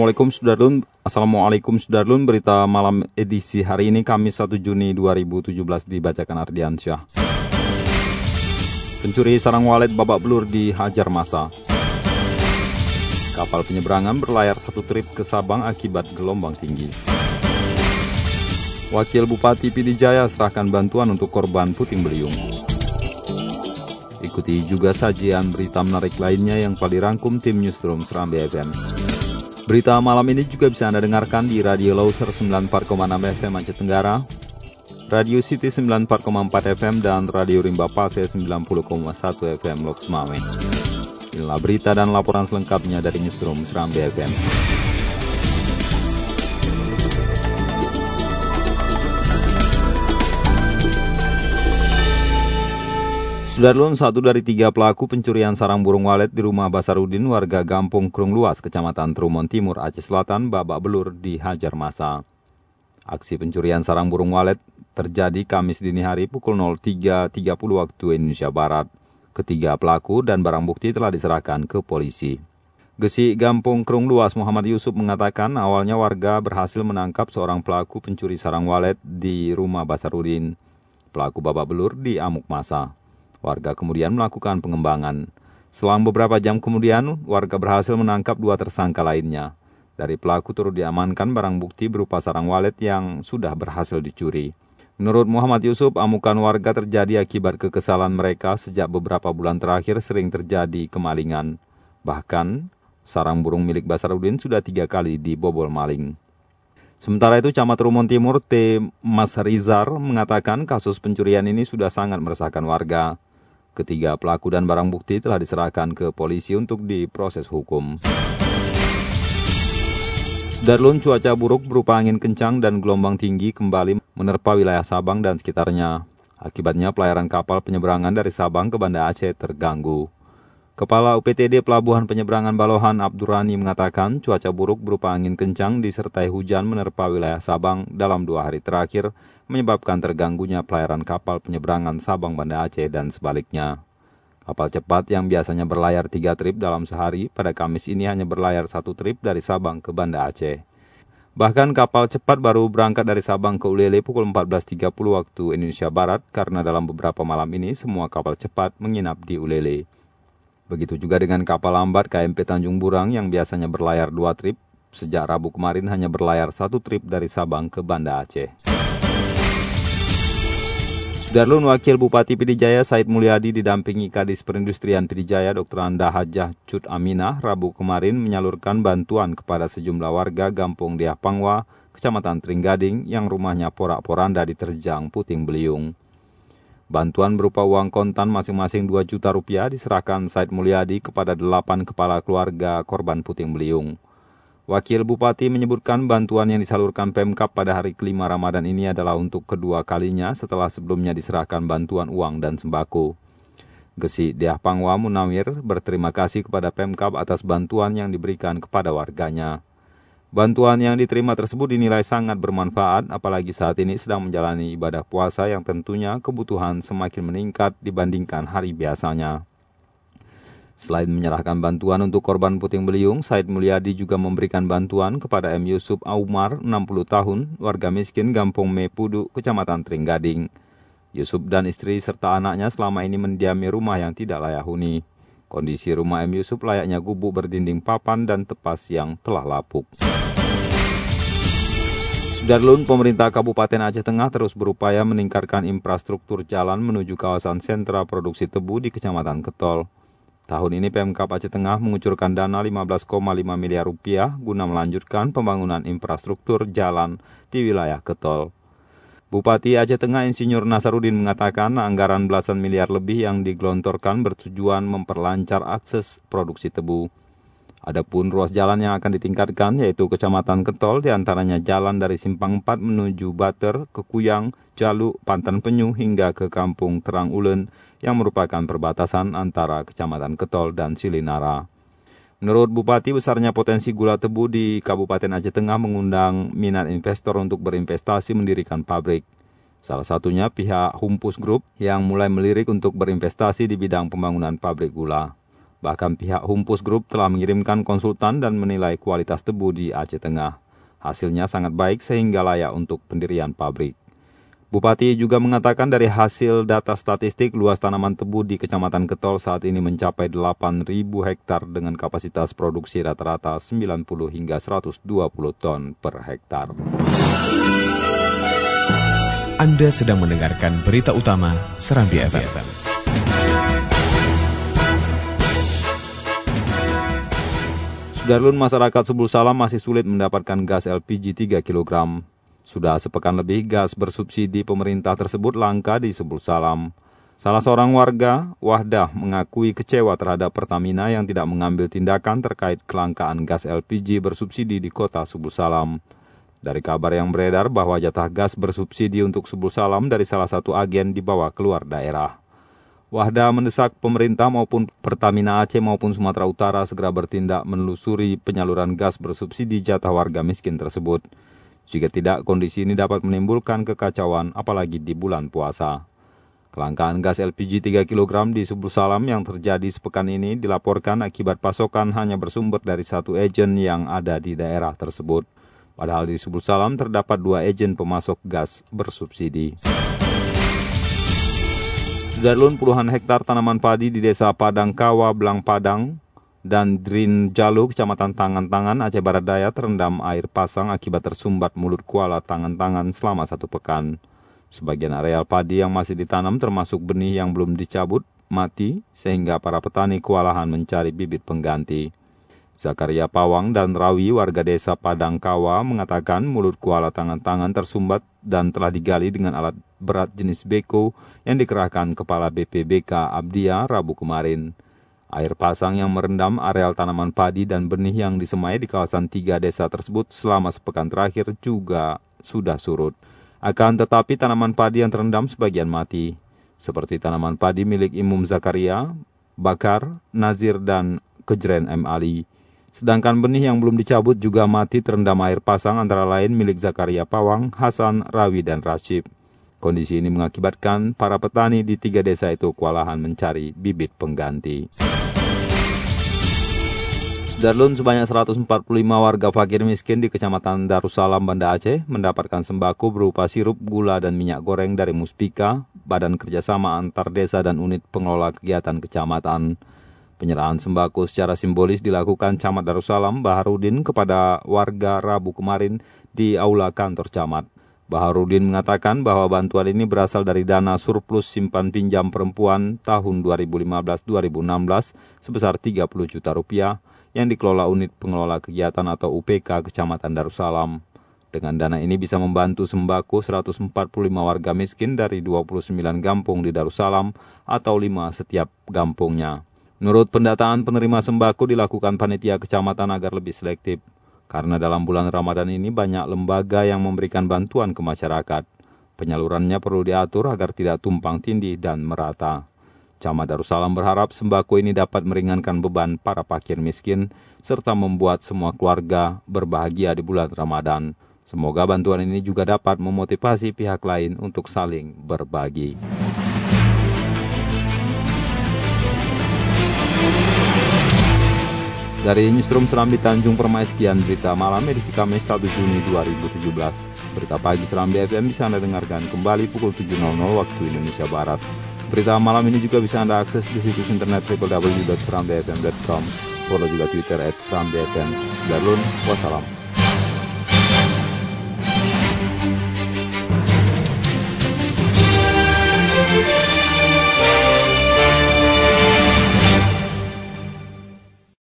Assalamualaikum Sudarlun, Assalamualaikum Sudarlun, berita malam edisi hari ini Kamis 1 Juni 2017 dibacakan Ardiansyah. Pencuri sarang walet babak belur dihajar masa. Kapal penyeberangan berlayar satu trip ke Sabang akibat gelombang tinggi. Wakil Bupati Pidijaya serahkan bantuan untuk korban puting beliung. Ikuti juga sajian berita menarik lainnya yang telah dirangkum tim Newsroom Seram BFM. Berita malam ini juga bisa Anda dengarkan di Radio Loser 94,6 FM Aceh Tenggara, Radio City 94,4 FM, dan Radio Rimba Pase 90,1 FM Loks Mame. Inilah berita dan laporan selengkapnya dari Newsroom Seram BFM. Sudarlun, satu dari tiga pelaku pencurian sarang burung walet di rumah Basarudin, warga Gampung Krung Luas, Kecamatan Trumon Timur, Aceh Selatan, babak belur dihajar masa. Aksi pencurian sarang burung walet terjadi Kamis dini hari pukul 03.30 waktu Indonesia Barat. Ketiga pelaku dan barang bukti telah diserahkan ke polisi. Gesi Gampung Krung Luas Muhammad Yusuf mengatakan awalnya warga berhasil menangkap seorang pelaku pencuri sarang walet di rumah Basarudin. Pelaku babak belur di amuk masa. Warga kemudian melakukan pengembangan. Selang beberapa jam kemudian, warga berhasil menangkap dua tersangka lainnya. Dari pelaku turut diamankan barang bukti berupa sarang walet yang sudah berhasil dicuri. Menurut Muhammad Yusuf, amukan warga terjadi akibat kekesalan mereka sejak beberapa bulan terakhir sering terjadi kemalingan. Bahkan, sarang burung milik Basarudin sudah tiga kali dibobol maling. Sementara itu, Camat Rumon Timur T. Mas Rizar mengatakan kasus pencurian ini sudah sangat meresahkan warga. Ketiga pelaku dan barang bukti telah diserahkan ke polisi untuk diproses hukum. Darlun cuaca buruk berupa angin kencang dan gelombang tinggi kembali menerpa wilayah Sabang dan sekitarnya. Akibatnya pelayaran kapal penyeberangan dari Sabang ke Banda Aceh terganggu. Kepala UPTD Pelabuhan Penyeberangan Balohan Abdurrani mengatakan cuaca buruk berupa angin kencang disertai hujan menerpa wilayah Sabang dalam dua hari terakhir menyebabkan terganggunya pelayaran kapal penyeberangan Sabang Banda Aceh dan sebaliknya. Kapal cepat yang biasanya berlayar tiga trip dalam sehari pada Kamis ini hanya berlayar satu trip dari Sabang ke Banda Aceh. Bahkan kapal cepat baru berangkat dari Sabang ke Ulele pukul 14.30 waktu Indonesia Barat karena dalam beberapa malam ini semua kapal cepat menginap di Ulele. Begitu juga dengan kapal lambat KMP Tanjung Burang yang biasanya berlayar dua trip, sejak Rabu kemarin hanya berlayar satu trip dari Sabang ke Banda Aceh. Sudarlun Wakil Bupati Pidijaya Said Mulyadi didampingi Kadis Perindustrian Pidijaya Dr. Anda Hajah Cut Aminah Rabu kemarin menyalurkan bantuan kepada sejumlah warga Gampung Diah Pangwa, Kecamatan Tringgading yang rumahnya porak-poranda diterjang puting beliung. Bantuan berupa uang kontan masing-masing 2 juta rupiah diserahkan Said Mulyadi kepada delapan kepala keluarga korban puting beliung. Wakil Bupati menyebutkan bantuan yang disalurkan Pemkap pada hari kelima Ramadan ini adalah untuk kedua kalinya setelah sebelumnya diserahkan bantuan uang dan sembako. Gesi Diah Pangwa Munawir berterima kasih kepada Pemkap atas bantuan yang diberikan kepada warganya. Bantuan yang diterima tersebut dinilai sangat bermanfaat, apalagi saat ini sedang menjalani ibadah puasa yang tentunya kebutuhan semakin meningkat dibandingkan hari biasanya. Selain menyerahkan bantuan untuk korban puting beliung, Said Mulyadi juga memberikan bantuan kepada M. Yusuf Aumar, 60 tahun, warga miskin Gampung Mepudu, Kecamatan Tringgading. Yusuf dan istri serta anaknya selama ini mendiami rumah yang tidak layak huni. Kondisi rumah M. Yusuf layaknya gubuk berdinding papan dan tepas yang telah lapuk. Darlun, pemerintah Kabupaten Aceh Tengah terus berupaya meningkatkan infrastruktur jalan menuju kawasan sentra produksi tebu di Kecamatan Ketol. Tahun ini Pemkap Aceh Tengah mengucurkan dana 15,5 miliar rupiah guna melanjutkan pembangunan infrastruktur jalan di wilayah Ketol. Bupati Aceh Tengah Insinyur Nasarudin mengatakan anggaran belasan miliar lebih yang digelontorkan bertujuan memperlancar akses produksi tebu. Adapun ruas jalan yang akan ditingkatkan yaitu Kecamatan Ketol di antaranya jalan dari Simpang 4 menuju Bater, ke Kuyang, Jaluk, Pantan Penyu hingga ke Kampung Terang Ulen yang merupakan perbatasan antara Kecamatan Ketol dan Silinara. Menurut Bupati, besarnya potensi gula tebu di Kabupaten Aceh Tengah mengundang minat investor untuk berinvestasi mendirikan pabrik. Salah satunya pihak Humpus Group yang mulai melirik untuk berinvestasi di bidang pembangunan pabrik gula. Bahkan pihak Humpus Group telah mengirimkan konsultan dan menilai kualitas tebu di Aceh Tengah. Hasilnya sangat baik sehingga layak untuk pendirian pabrik. Bupati juga mengatakan dari hasil data statistik luas tanaman tebu di Kecamatan Ketol saat ini mencapai 8.000 hektar dengan kapasitas produksi rata-rata 90 hingga 120 ton per hektar. Anda sedang mendengarkan berita utama Serambi FM. Sudarlun masyarakat Subul Salam masih sulit mendapatkan gas LPG 3 kg. Sudah sepekan lebih gas bersubsidi pemerintah tersebut langka di Subul Salam. Salah seorang warga, Wahdah, mengakui kecewa terhadap Pertamina yang tidak mengambil tindakan terkait kelangkaan gas LPG bersubsidi di kota Subul Salam. Dari kabar yang beredar bahwa jatah gas bersubsidi untuk Subul Salam dari salah satu agen dibawa keluar daerah. Wahda mendesak pemerintah maupun Pertamina Aceh maupun Sumatera Utara segera bertindak menelusuri penyaluran gas bersubsidi jatah warga miskin tersebut. Jika tidak, kondisi ini dapat menimbulkan kekacauan apalagi di bulan puasa. Kelangkaan gas LPG 3 kg di Subul Salam yang terjadi sepekan ini dilaporkan akibat pasokan hanya bersumber dari satu agen yang ada di daerah tersebut. Padahal di Subul Salam terdapat dua agen pemasok gas bersubsidi. Sudarlun puluhan hektar tanaman padi di desa Padang Kawa, Belang Padang, dan Drin Jalu, Kecamatan Tangan-Tangan, Aceh Barat Daya terendam air pasang akibat tersumbat mulut kuala tangan-tangan selama satu pekan. Sebagian areal padi yang masih ditanam termasuk benih yang belum dicabut, mati, sehingga para petani kewalahan mencari bibit pengganti. Zakaria Pawang dan Rawi warga desa Padang Kawa mengatakan mulut kuala tangan-tangan tersumbat dan telah digali dengan alat berat jenis beko yang dikerahkan Kepala BPBK Abdia Rabu kemarin. Air pasang yang merendam areal tanaman padi dan benih yang disemai di kawasan tiga desa tersebut selama sepekan terakhir juga sudah surut. Akan tetapi tanaman padi yang terendam sebagian mati, seperti tanaman padi milik Imum Zakaria, Bakar, Nazir, dan Kejren M. Ali. Sedangkan benih yang belum dicabut juga mati terendam air pasang antara lain milik Zakaria Pawang, Hasan, Rawi, dan Rashid. Kondisi ini mengakibatkan para petani di tiga desa itu kewalahan mencari bibit pengganti. Darlun sebanyak 145 warga fakir miskin di Kecamatan Darussalam, Banda Aceh mendapatkan sembako berupa sirup, gula, dan minyak goreng dari Muspika, Badan Kerjasama Antar Desa dan Unit Pengelola Kegiatan Kecamatan. Penyerahan sembako secara simbolis dilakukan Camat Darussalam Baharudin kepada warga Rabu kemarin di Aula Kantor Camat. Baharudin mengatakan bahwa bantuan ini berasal dari dana surplus simpan pinjam perempuan tahun 2015-2016 sebesar 30 juta rupiah yang dikelola unit pengelola kegiatan atau UPK Kecamatan Darussalam. Dengan dana ini bisa membantu sembako 145 warga miskin dari 29 gampung di Darussalam atau 5 setiap gampungnya. Menurut pendataan penerima sembako dilakukan panitia kecamatan agar lebih selektif. Karena dalam bulan Ramadan ini banyak lembaga yang memberikan bantuan ke masyarakat. Penyalurannya perlu diatur agar tidak tumpang tindih dan merata. Camat Darussalam berharap sembako ini dapat meringankan beban para pakir miskin serta membuat semua keluarga berbahagia di bulan Ramadan. Semoga bantuan ini juga dapat memotivasi pihak lain untuk saling berbagi. Dari Newsroom Serambi Tanjung Permai sekian berita malam edisi Kamis 1 Juni 2017. Berita pagi Serambi FM bisa Anda dengarkan kembali pukul 7.00 waktu Indonesia Barat. Berita malam ini juga bisa Anda akses di situs internet www.serambifm.com. Follow juga Twitter at Serambi FM. Darulun, wassalam.